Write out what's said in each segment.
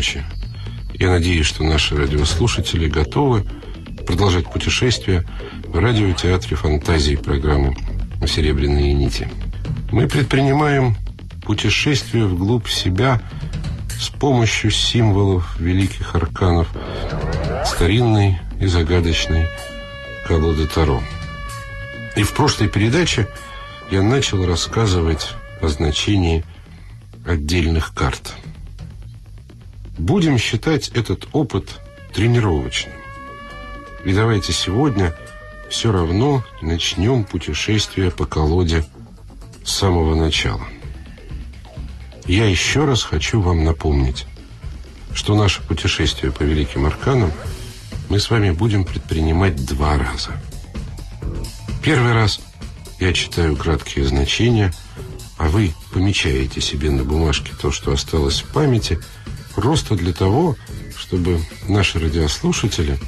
Ночи. Я надеюсь, что наши радиослушатели готовы продолжать путешествие в радиотеатре фантазии программы «Серебряные нити». Мы предпринимаем путешествие вглубь себя с помощью символов великих арканов старинной и загадочной колоды Таро. И в прошлой передаче я начал рассказывать о значении отдельных карт. Будем считать этот опыт тренировочным. И давайте сегодня все равно начнем путешествие по колоде с самого начала. Я еще раз хочу вам напомнить, что наше путешествие по Великим Арканам мы с вами будем предпринимать два раза. Первый раз я читаю краткие значения, а вы помечаете себе на бумажке то, что осталось в памяти, просто для того, чтобы наши радиослушатели,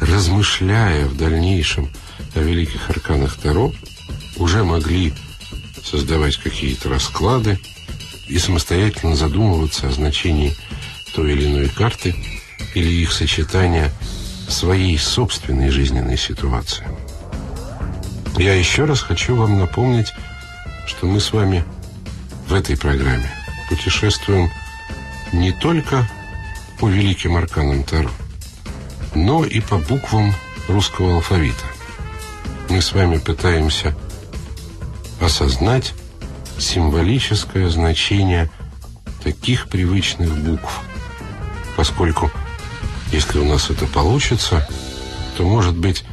размышляя в дальнейшем о великих арканах Таро, уже могли создавать какие-то расклады и самостоятельно задумываться о значении той или иной карты или их сочетания в своей собственной жизненной ситуации. Я еще раз хочу вам напомнить, что мы с вами в этой программе путешествуем не только по великим арканам Таро, но и по буквам русского алфавита. Мы с вами пытаемся осознать символическое значение таких привычных букв, поскольку если у нас это получится, то, может быть,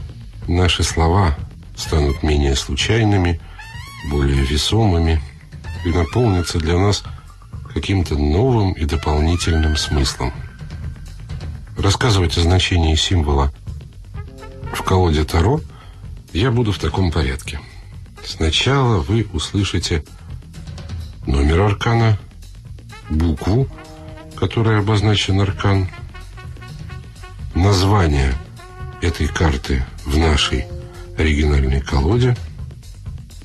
наши слова станут менее случайными, более весомыми и наполнятся для нас каким-то новым и дополнительным смыслом. Рассказывать о значении символа в колоде Таро я буду в таком порядке. Сначала вы услышите номер аркана, букву, которая обозначен аркан, название этой карты в нашей оригинальной колоде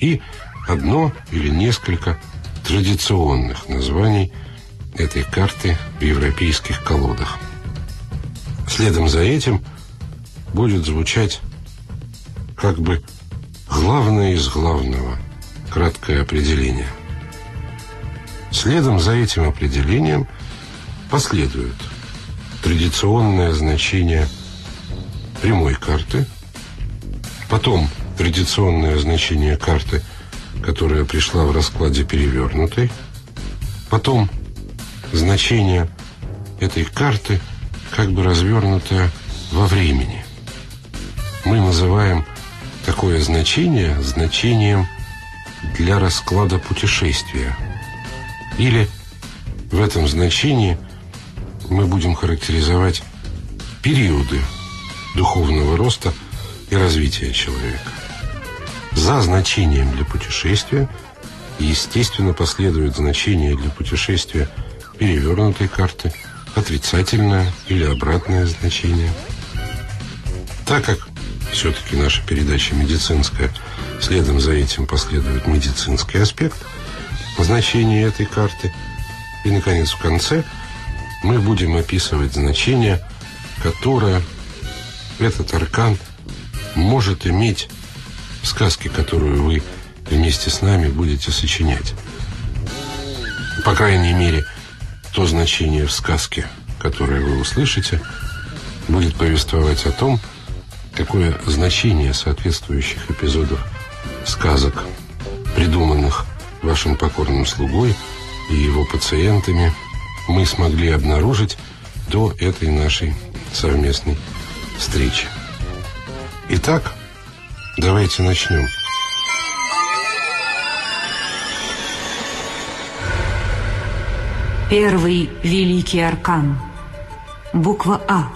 и одно или несколько традиционных названий этой карты в европейских колодах. Следом за этим будет звучать как бы главное из главного, краткое определение. Следом за этим определением последует традиционное значение прямой карты, потом традиционное значение карты, которая пришла в раскладе перевернутой, потом значение этой карты, как бы развернутое во времени. Мы называем такое значение значением для расклада путешествия. Или в этом значении мы будем характеризовать периоды духовного роста и развития человека. За значением для путешествия, естественно, последует значение для путешествия перевернутой карты, отрицательное или обратное значение. Так как все-таки наша передача медицинская, следом за этим последует медицинский аспект значения этой карты. И, наконец, в конце мы будем описывать значение, которое этот аркан может иметь в сказке, которую вы вместе с нами будете сочинять. По крайней мере, то значение в сказке, которое вы услышите, будет повествовать о том, какое значение соответствующих эпизодов сказок, придуманных вашим покорным слугой и его пациентами, мы смогли обнаружить до этой нашей совместной встречи. Итак, Давайте начнем. Первый великий аркан. Буква А.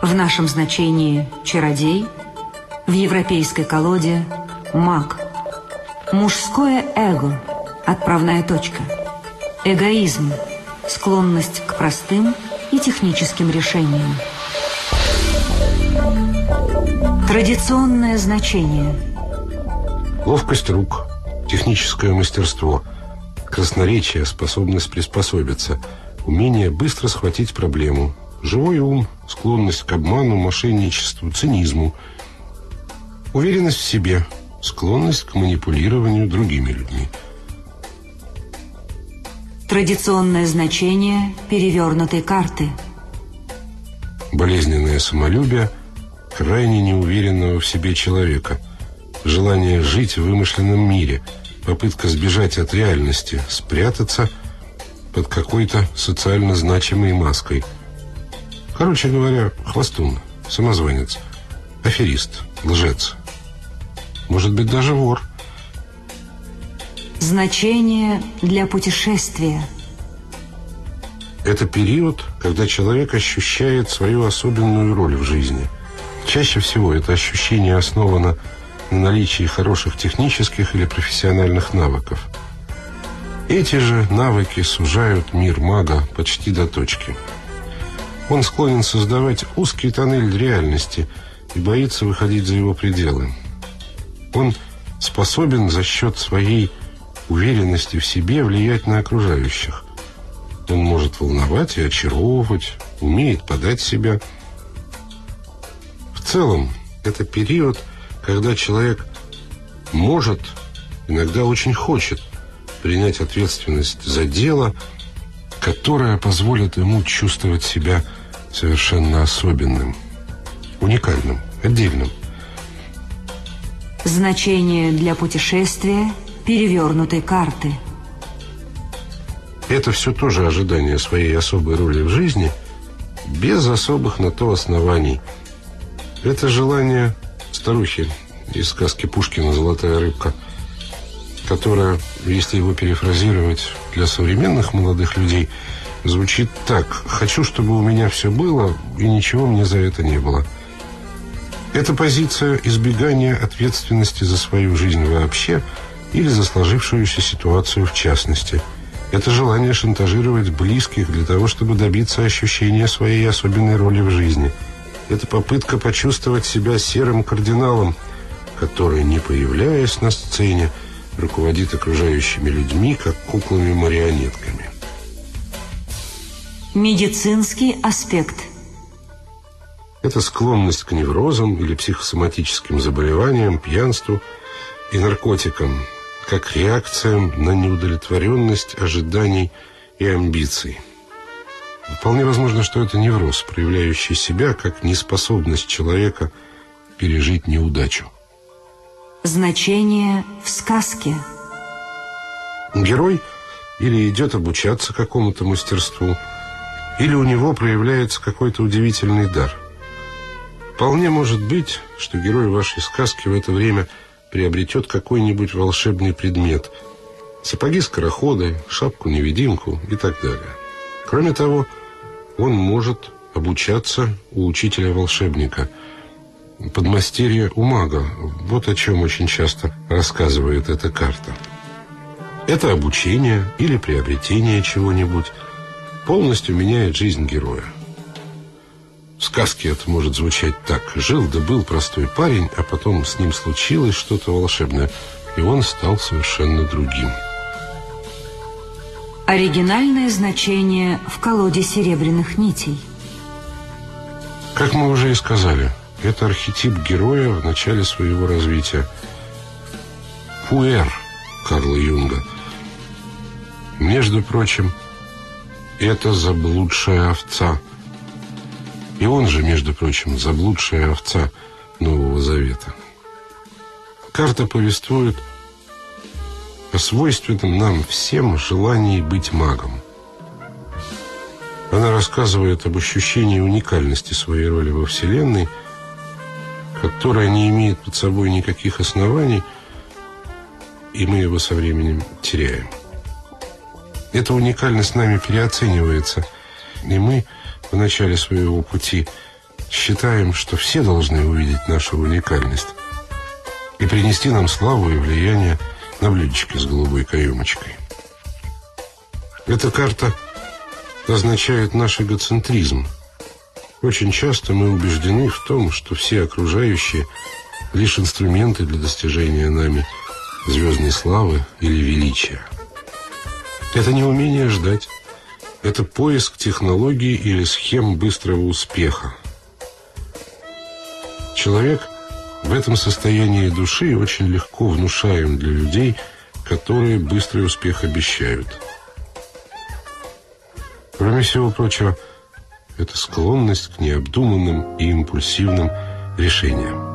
В нашем значении чародей, в европейской колоде маг. Мужское эго, отправная точка. Эгоизм, склонность к простым и техническим решениям. Традиционное значение. Ловкость рук, техническое мастерство, красноречие, способность приспособиться, умение быстро схватить проблему, живой ум, склонность к обману, мошенничеству, цинизму, уверенность в себе, склонность к манипулированию другими людьми. Традиционное значение перевернутой карты. Болезненное самолюбие крайне неуверенного в себе человека, желание жить в вымышленном мире, попытка сбежать от реальности, спрятаться под какой-то социально значимой маской. Короче говоря, хвостун, самозванец, аферист, лжец. Может быть, даже вор – Значение для путешествия. Это период, когда человек ощущает свою особенную роль в жизни. Чаще всего это ощущение основано на наличии хороших технических или профессиональных навыков. Эти же навыки сужают мир мага почти до точки. Он склонен создавать узкий тоннель реальности и боится выходить за его пределы. Он способен за счет своей уверенности в себе влиять на окружающих. Он может волновать и очаровывать, умеет подать себя. В целом, это период, когда человек может, иногда очень хочет, принять ответственность за дело, которое позволит ему чувствовать себя совершенно особенным, уникальным, отдельным. Значение для путешествия – перевернутой карты. Это все тоже ожидание своей особой роли в жизни, без особых на то оснований. Это желание старухи из сказки Пушкина «Золотая рыбка», которая, если его перефразировать для современных молодых людей, звучит так «Хочу, чтобы у меня все было, и ничего мне за это не было». Это позиция избегания ответственности за свою жизнь вообще – или за сложившуюся ситуацию в частности. Это желание шантажировать близких для того, чтобы добиться ощущения своей особенной роли в жизни. Это попытка почувствовать себя серым кардиналом, который, не появляясь на сцене, руководит окружающими людьми, как куклами-марионетками. Медицинский аспект Это склонность к неврозам или психосоматическим заболеваниям, пьянству и наркотикам – как реакция на неудовлетворенность ожиданий и амбиций. Вполне возможно, что это невроз, проявляющий себя как неспособность человека пережить неудачу. Значение в сказке. Герой или идет обучаться какому-то мастерству, или у него проявляется какой-то удивительный дар. Вполне может быть, что герой вашей сказки в это время – приобретет какой-нибудь волшебный предмет. Сапоги-скороходы, шапку-невидимку и так далее. Кроме того, он может обучаться у учителя-волшебника. Подмастерье у мага. Вот о чем очень часто рассказывает эта карта. Это обучение или приобретение чего-нибудь полностью меняет жизнь героя. В сказке это может звучать так. Жил да был простой парень, а потом с ним случилось что-то волшебное, и он стал совершенно другим. Оригинальное значение в колоде серебряных нитей. Как мы уже и сказали, это архетип героя в начале своего развития. Пуэр Карла Юнга. Между прочим, это заблудшая овца – и он же, между прочим, заблудшая овца Нового Завета. Карта повествует о свойственном нам всем желании быть магом. Она рассказывает об ощущении уникальности своей роли во Вселенной, которая не имеет под собой никаких оснований, и мы его со временем теряем. Эта уникальность нами переоценивается, и мы в начале своего пути считаем, что все должны увидеть нашу уникальность и принести нам славу и влияние на блюдечке с голубой каемочкой. Эта карта означает наш эгоцентризм. Очень часто мы убеждены в том, что все окружающие лишь инструменты для достижения нами звездной славы или величия. Это не умение ждать. Это поиск технологий или схем быстрого успеха. Человек в этом состоянии души очень легко внушаем для людей, которые быстрый успех обещают. Кроме всего прочего, это склонность к необдуманным и импульсивным решениям.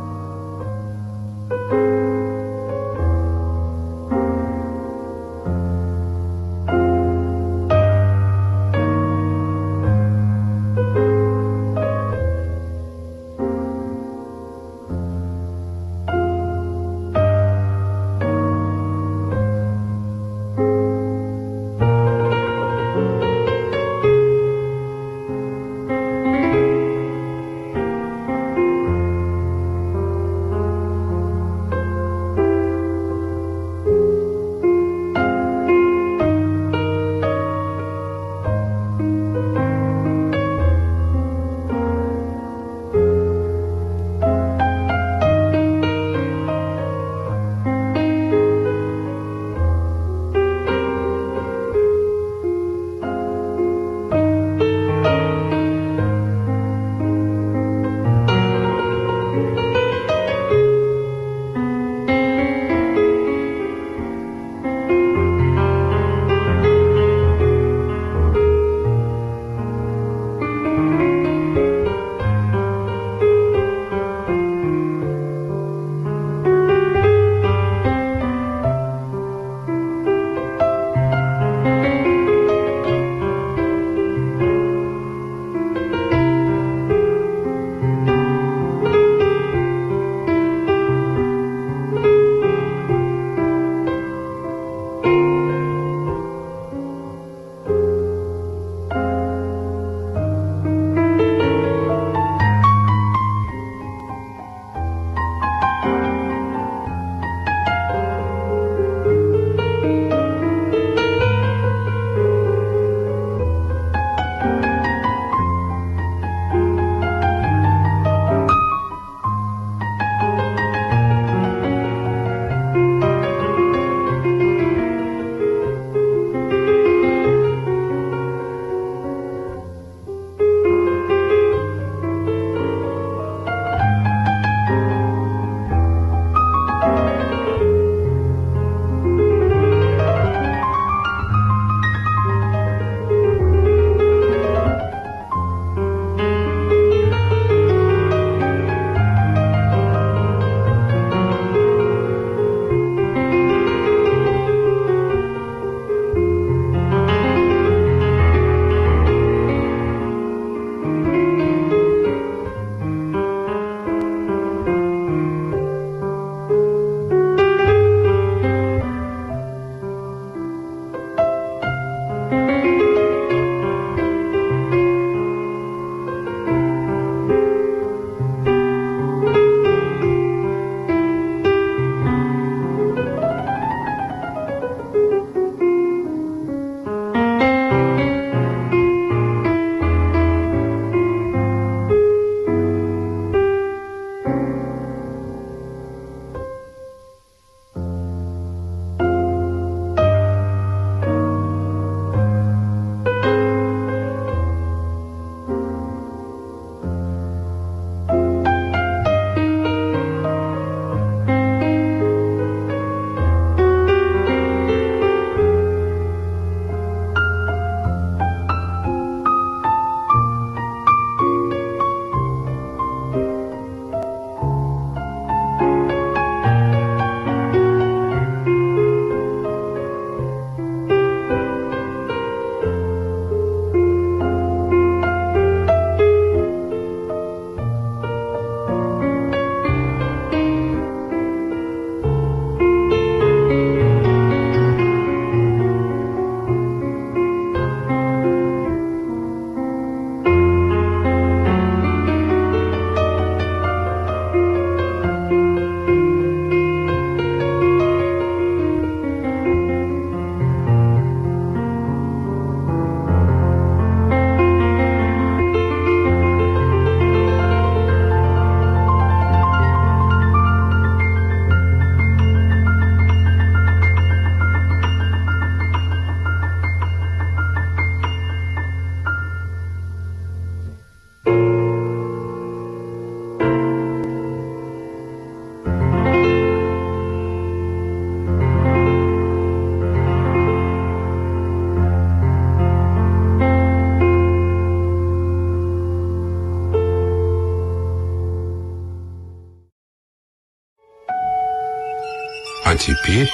Теперь...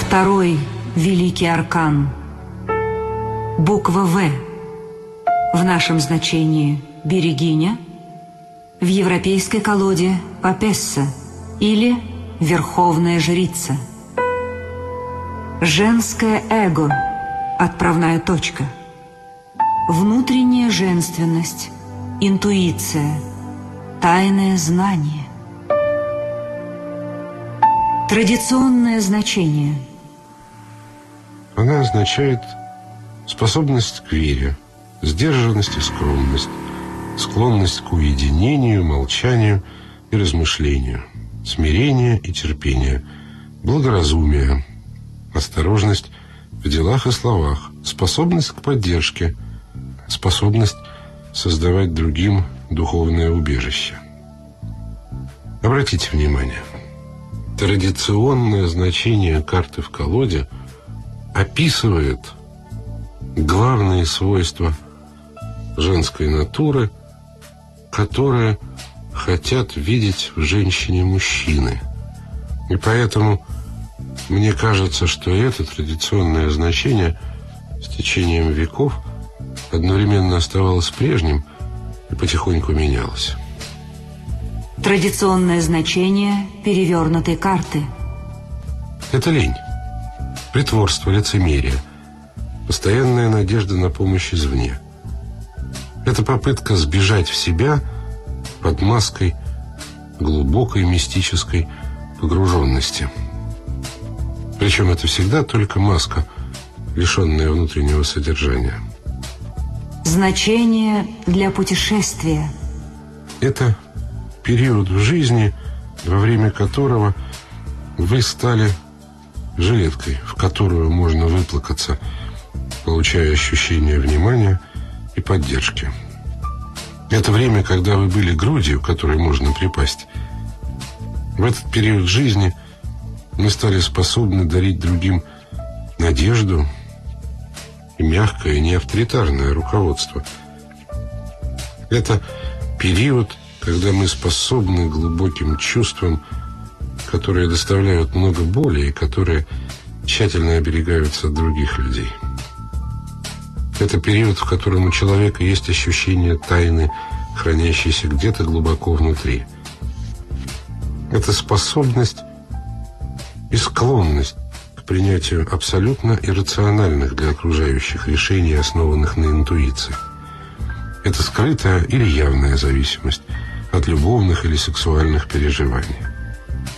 Второй великий аркан. Буква «В» в нашем значении «берегиня», в европейской колоде «папесса» или «верховная жрица». Женское эго – отправная точка. Внутренняя женственность, интуиция, тайное знание. Традиционное значение. Она означает способность к вере, сдержанность и скромность, склонность к уединению, молчанию и размышлению, смирение и терпение, благоразумие, осторожность в делах и словах, способность к поддержке, способность создавать другим духовное убежище. Обратите внимание, традиционное значение карты в колоде описывает главные свойства женской натуры, которые хотят видеть в женщине мужчины. И поэтому мне кажется, что это традиционное значение с течением веков одновременно оставалось прежним и потихоньку менялось. Традиционное значение перевернутой карты. Это лень, притворство, лицемерие, постоянная надежда на помощь извне. Это попытка сбежать в себя под маской глубокой мистической погруженности – причем это всегда только маска, лишенная внутреннего содержания. Значение для путешествия. Это период в жизни, во время которого вы стали жилеткой, в которую можно выплакаться, получая ощущение внимания и поддержки. Это время, когда вы были грудью, которой можно припасть. В этот период жизни – мы стали способны дарить другим надежду и мягкое, не авторитарное руководство. Это период, когда мы способны глубоким чувствам, которые доставляют много боли и которые тщательно оберегаются от других людей. Это период, в котором у человека есть ощущение тайны, хранящейся где-то глубоко внутри. Это способность и склонность к принятию абсолютно иррациональных для окружающих решений, основанных на интуиции. Это скрытая или явная зависимость от любовных или сексуальных переживаний.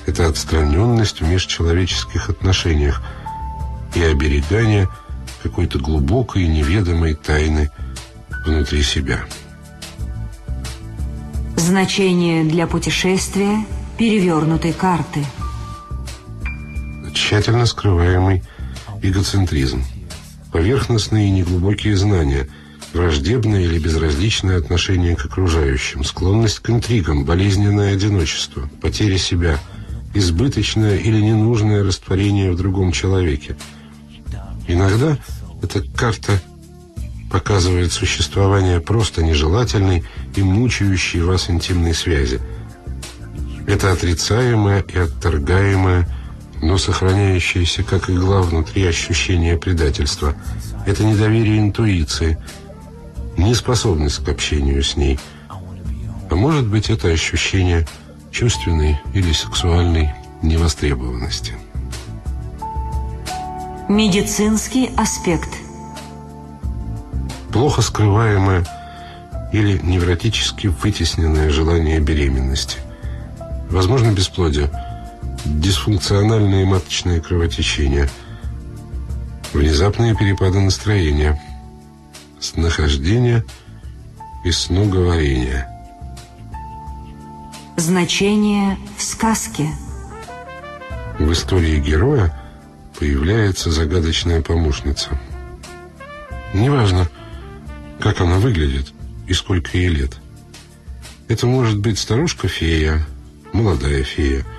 Это отстраненность в межчеловеческих отношениях и оберегание какой-то глубокой неведомой тайны внутри себя. Значение для путешествия перевернутой карты – тщательно скрываемый эгоцентризм, поверхностные и неглубокие знания, враждебное или безразличное отношение к окружающим, склонность к интригам, болезненное одиночество, потеря себя, избыточное или ненужное растворение в другом человеке. Иногда эта карта показывает существование просто нежелательной и мучающей вас интимной связи. Это отрицаемое и отторгаемое но сохраняющееся как игла внутри ощущение предательства. Это недоверие интуиции, неспособность к общению с ней. А может быть, это ощущение чувственной или сексуальной невостребованности. Медицинский аспект Плохо скрываемое или невротически вытесненное желание беременности. Возможно, бесплодие – дисфункциональные маточные кровотечения, внезапные перепады настроения, снахождение и сноговорение. Значение в сказке. В истории героя появляется загадочная помощница. Неважно, как она выглядит и сколько ей лет. Это может быть старушка-фея, молодая фея –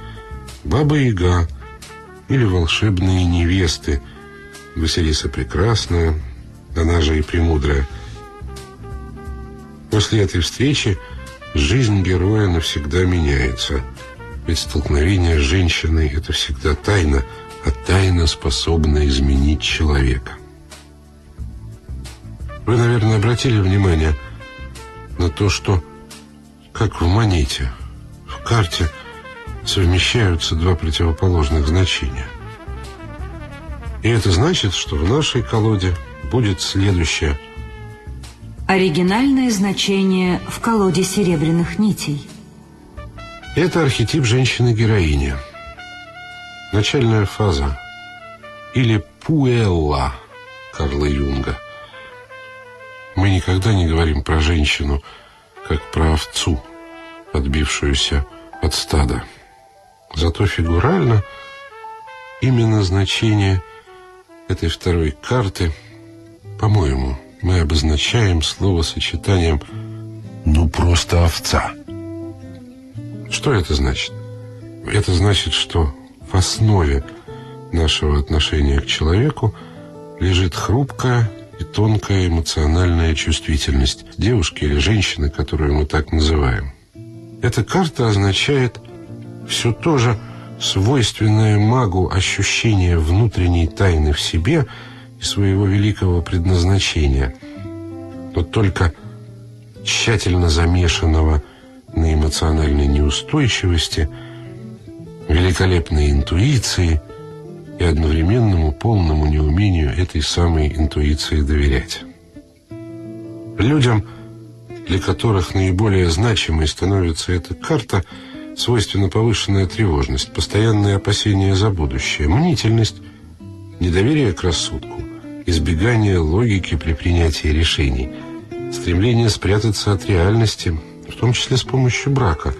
Баба-Яга или волшебные невесты, Василиса Прекрасная, она же и Премудрая. После этой встречи жизнь героя навсегда меняется. Ведь столкновение с женщиной – это всегда тайна, а тайна способна изменить человека. Вы, наверное, обратили внимание на то, что, как в монете, в карте совмещаются два противоположных значения. И это значит, что в нашей колоде будет следующее. Оригинальное значение в колоде серебряных нитей. Это архетип женщины-героини. Начальная фаза или пуэлла Карла Юнга – мы никогда не говорим про женщину, как про овцу, отбившуюся от стада. Зато фигурально именно значение этой второй карты, по-моему, мы обозначаем словосочетанием «ну просто овца». Что это значит? Это значит, что в основе нашего отношения к человеку лежит хрупкая и тонкая эмоциональная чувствительность девушки или женщины, которую мы так называем. Эта карта означает все то же свойственное магу ощущение внутренней тайны в себе и своего великого предназначения, но только тщательно замешанного на эмоциональной неустойчивости, великолепной интуиции – и одновременному полному неумению этой самой интуиции доверять. Людям, для которых наиболее значимой становится эта карта, свойственна повышенная тревожность, постоянные опасения за будущее, мнительность, недоверие к рассудку, избегание логики при принятии решений, стремление спрятаться от реальности, в том числе с помощью брака,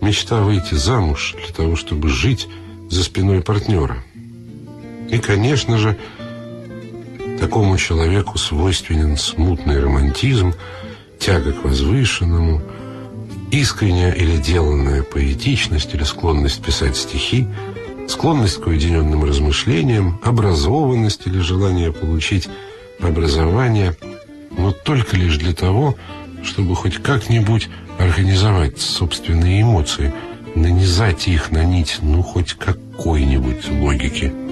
мечта выйти замуж для того, чтобы жить за спиной партнера. И, конечно же, такому человеку свойственен смутный романтизм, тяга к возвышенному, искренняя или деланная поэтичность или склонность писать стихи, склонность к уединенным размышлениям, образованность или желание получить образование, но только лишь для того, чтобы хоть как-нибудь организовать собственные эмоции, нанизать их на нить, ну, хоть какой-нибудь логики.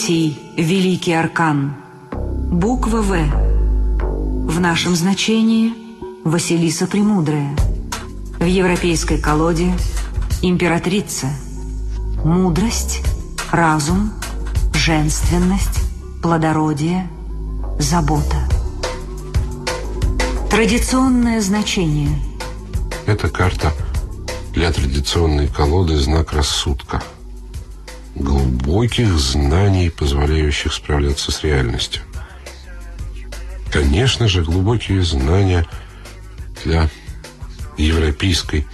Третий великий аркан. Буква В. В нашем значении Василиса Премудрая. В европейской колоде императрица. Мудрость, разум, женственность, плодородие, забота. Традиционное значение Эта карта для традиционной колоды знак рассудка. Глубоких знаний, позволяющих справляться с реальностью. Конечно же, глубокие знания для европейской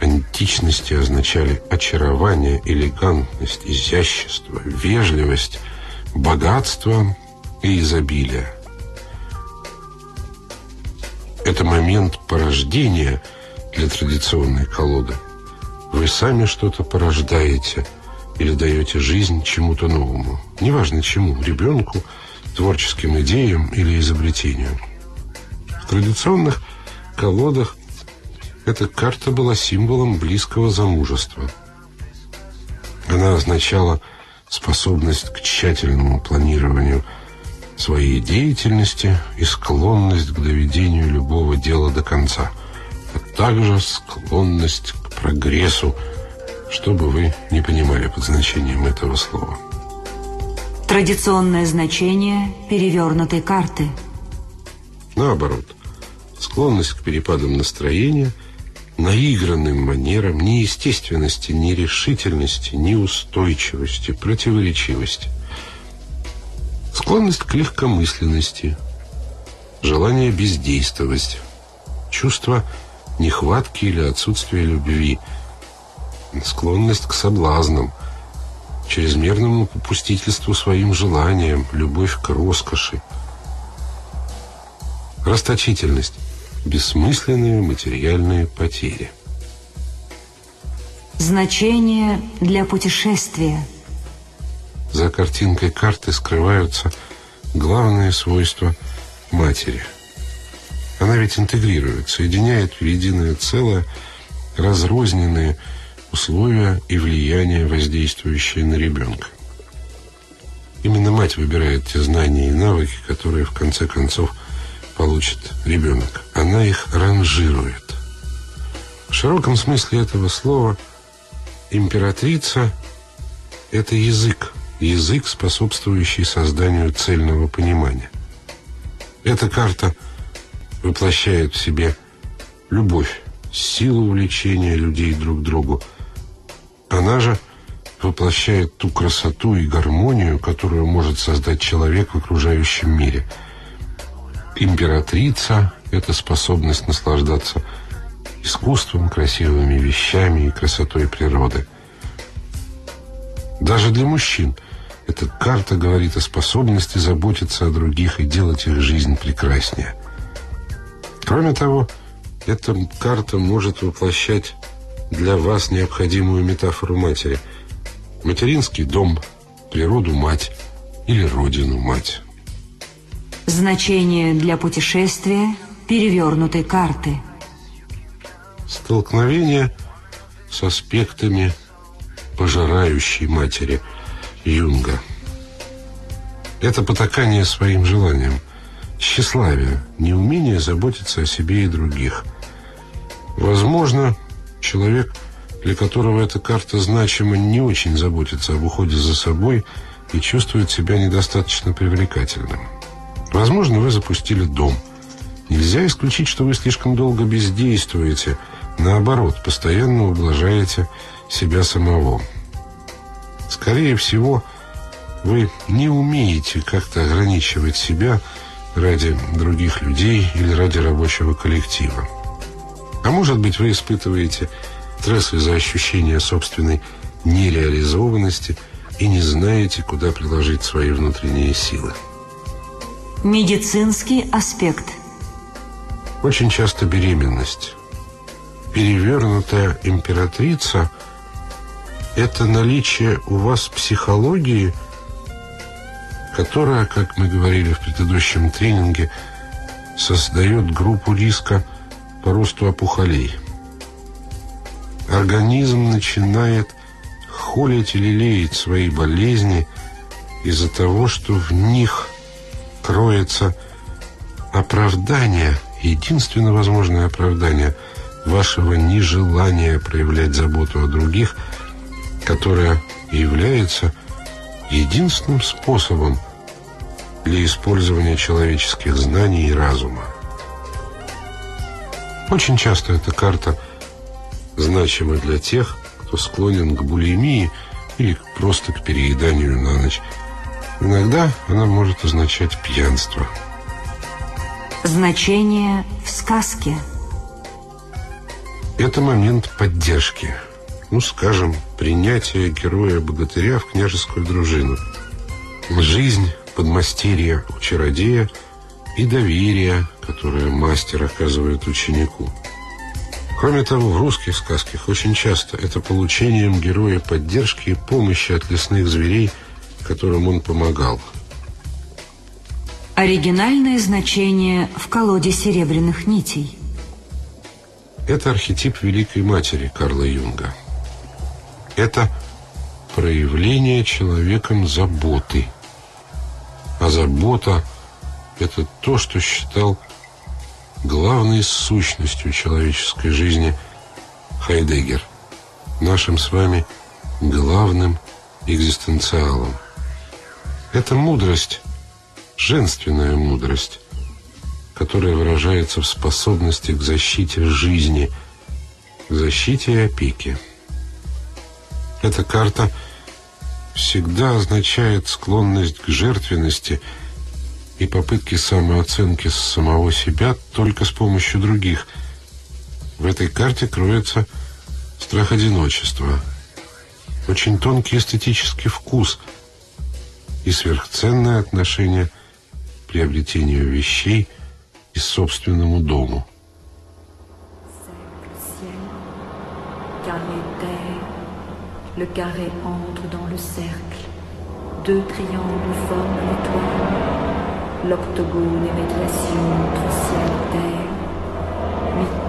античности означали очарование, элегантность, изящество, вежливость, богатство и изобилие. Это момент порождения для традиционной колоды. Вы сами что-то порождаете или даете жизнь чему-то новому. Неважно чему, ребенку, творческим идеям или изобретению. В традиционных колодах эта карта была символом близкого замужества. Она означала способность к тщательному планированию своей деятельности и склонность к доведению любого дела до конца, а также склонность к прогрессу, что бы вы не понимали под значением этого слова. Традиционное значение перевернутой карты. Наоборот, склонность к перепадам настроения – наигранным манерам, неестественности, нерешительности, неустойчивости, противоречивости. Склонность к легкомысленности, желание бездействовать, чувство нехватки или отсутствия любви, склонность к соблазнам, чрезмерному попустительству своим желаниям, любовь к роскоши, расточительность, бессмысленные материальные потери. Значение для путешествия. За картинкой карты скрываются главные свойства матери. Она ведь интегрирует, соединяет в единое целое разрозненные условия и влияния, воздействующие на ребенка. Именно мать выбирает те знания и навыки, которые в конце концов получит ребенок. Она их ранжирует. В широком смысле этого слова императрица – это язык, язык, способствующий созданию цельного понимания. Эта карта воплощает в себе любовь, силу увлечения людей друг к другу. Она же воплощает ту красоту и гармонию, которую может создать человек в окружающем мире – императрица – это способность наслаждаться искусством, красивыми вещами и красотой природы. Даже для мужчин эта карта говорит о способности заботиться о других и делать их жизнь прекраснее. Кроме того, эта карта может воплощать для вас необходимую метафору матери. Материнский дом, природу-мать или родину-мать. Значение для путешествия перевернутой карты. Столкновение с аспектами пожирающей матери Юнга. Это потакание своим желаниям, тщеславие, неумение заботиться о себе и других. Возможно, человек, для которого эта карта значима, не очень заботится об уходе за собой и чувствует себя недостаточно привлекательным. Возможно, вы запустили дом. Нельзя исключить, что вы слишком долго бездействуете. Наоборот, постоянно ублажаете себя самого. Скорее всего, вы не умеете как-то ограничивать себя ради других людей или ради рабочего коллектива. А может быть, вы испытываете стресс из-за ощущения собственной нереализованности и не знаете, куда приложить свои внутренние силы. Медицинский аспект. Очень часто беременность. Перевернутая императрица – это наличие у вас психологии, которая, как мы говорили в предыдущем тренинге, создает группу риска по росту опухолей. Организм начинает холить или леять свои болезни из-за того, что в них – кроется оправдание, единственно возможное оправдание вашего нежелания проявлять заботу о других, которое является единственным способом для использования человеческих знаний и разума. Очень часто эта карта значима для тех, кто склонен к булимии или просто к перееданию на ночь. Иногда она может означать пьянство. Значение в сказке. Это момент поддержки. Ну, скажем, принятие героя-богатыря в княжескую дружину. Жизнь подмастерья у чародея и доверие, которое мастер оказывает ученику. Кроме того, в русских сказках очень часто это получением героя поддержки и помощи от лесных зверей, которым он помогал. Оригинальное значение в колоде серебряных нитей. Это архетип Великой Матери Карла Юнга. Это проявление человеком заботы. А забота – это то, что считал главной сущностью человеческой жизни Хайдеггер, нашим с вами главным экзистенциалом. Это мудрость, женственная мудрость, которая выражается в способности к защите жизни, к защите и опеке. Эта карта всегда означает склонность к жертвенности – и попытки самооценки самого себя только с помощью других. В этой карте кроется страх одиночества, очень тонкий эстетический вкус и сверхценное отношение к приобретению вещей и собственному дому. Le carré entre dans le cercle. Deux triangles forment l'étoile. L'octogone et médiation entre ciel et terre.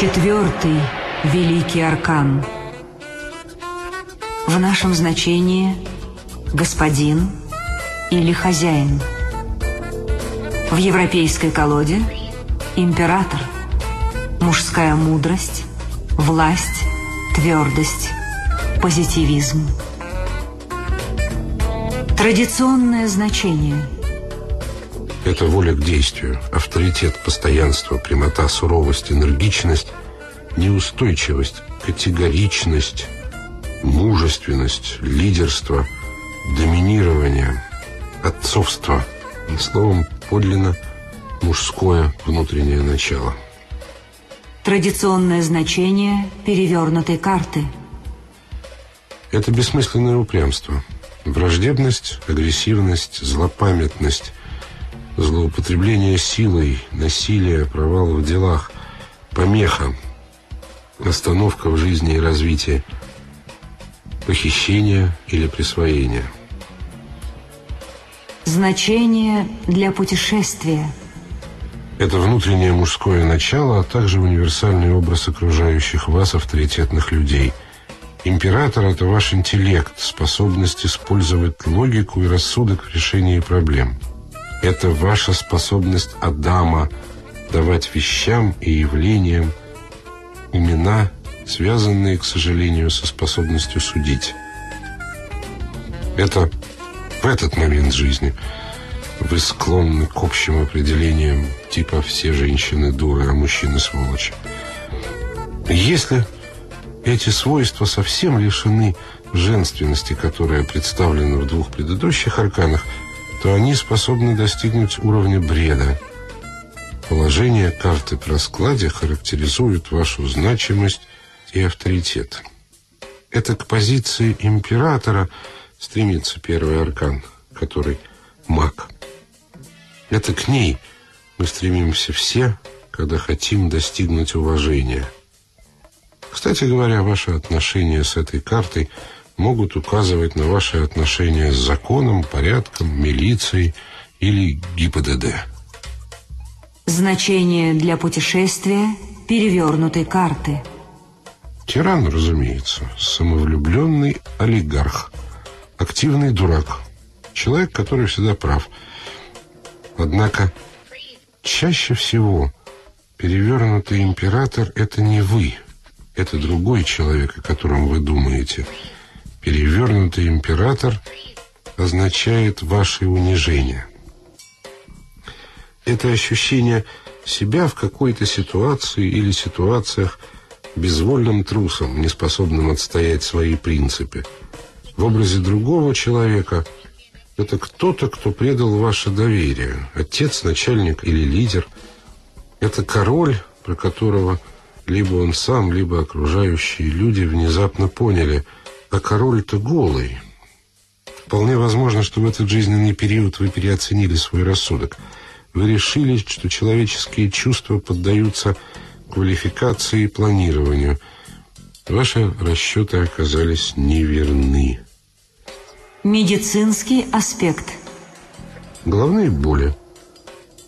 Четвертый великий аркан. В нашем значении господин или хозяин. В европейской колоде Император. Мужская мудрость, власть, твердость, позитивизм. Традиционное значение. Это воля к действию, авторитет, постоянство, прямота, суровость, энергичность, неустойчивость, категоричность, мужественность, лидерство, доминирование, отцовство. Словом, подлинно мужское внутреннее начало. Традиционное значение перевернутой карты. Это бессмысленное упрямство – Враждебность, агрессивность, злопамятность, злоупотребление силой, насилие, провал в делах, помеха, остановка в жизни и развитии, похищение или присвоение. Значение для путешествия. Это внутреннее мужское начало, а также универсальный образ окружающих вас авторитетных людей – Император – это ваш интеллект, способность использовать логику и рассудок в решении проблем. Это ваша способность Адама давать вещам и явлениям имена, связанные, к сожалению, со способностью судить. Это в этот момент жизни вы склонны к общим определениям типа «все женщины дуры, а мужчины сволочи». Если эти свойства совсем лишены женственности, которая представлена в двух предыдущих арканах, то они способны достигнуть уровня бреда. Положение карты в раскладе характеризует вашу значимость и авторитет. Это к позиции императора стремится первый аркан, который маг. Это к ней мы стремимся все, когда хотим достигнуть уважения – кстати говоря, ваши отношения с этой картой могут указывать на ваши отношения с законом, порядком, милицией или ГИБДД. Значение для путешествия перевернутой карты. Тиран, разумеется, самовлюбленный олигарх, активный дурак, человек, который всегда прав. Однако чаще всего перевернутый император – это не вы – это другой человек, о котором вы думаете. Перевернутый император означает ваше унижение. Это ощущение себя в какой-то ситуации или ситуациях безвольным трусом, неспособным отстоять свои принципы. В образе другого человека это кто-то, кто предал ваше доверие. Отец, начальник или лидер. Это король, про которого либо он сам, либо окружающие люди внезапно поняли, а король-то голый. Вполне возможно, что в этот жизненный период вы переоценили свой рассудок. Вы решили, что человеческие чувства поддаются квалификации и планированию. Ваши расчеты оказались неверны. Медицинский аспект. Головные боли,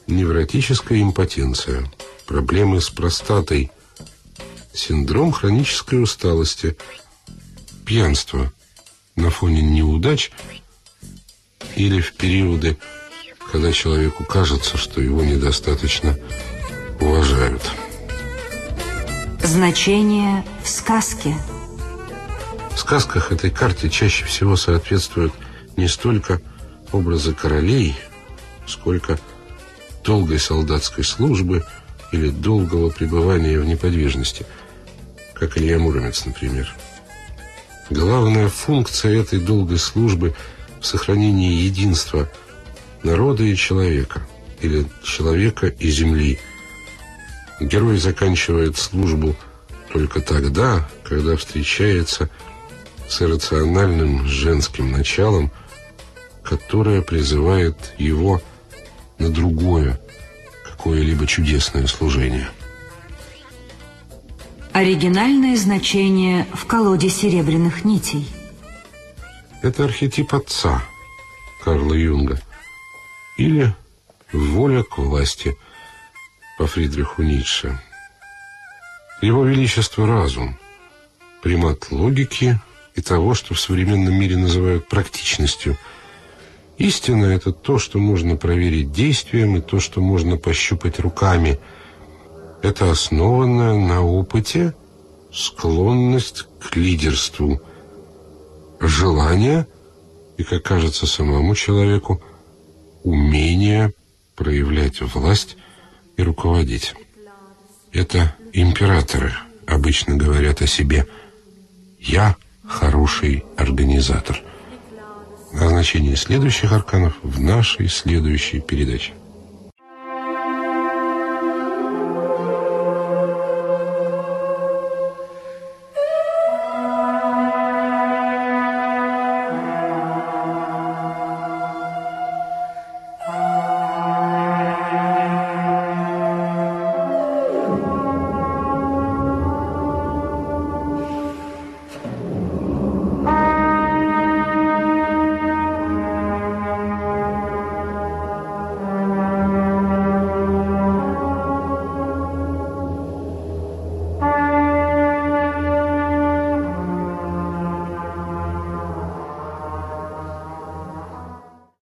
невротическая импотенция, проблемы с простатой – синдром хронической усталости, пьянство на фоне неудач или в периоды, когда человеку кажется, что его недостаточно уважают. Значение в сказке. В сказках этой карте чаще всего соответствуют не столько образы королей, сколько долгой солдатской службы или долгого пребывания в неподвижности – как Илья Муромец, например. Главная функция этой долгой службы в сохранении единства народа и человека, или человека и земли. Герой заканчивает службу только тогда, когда встречается с иррациональным женским началом, которое призывает его на другое, какое-либо чудесное служение. Оригинальное значение в колоде серебряных нитей. Это архетип отца Карла Юнга. Или воля к власти по Фридриху Ницше. Его величество разум, примат логики и того, что в современном мире называют практичностью. Истина – это то, что можно проверить действием, и то, что можно пощупать руками – Это основанная на опыте склонность к лидерству, желание и, как кажется самому человеку, умение проявлять власть и руководить. Это императоры обычно говорят о себе «я хороший организатор». О значении следующих арканов в нашей следующей передаче.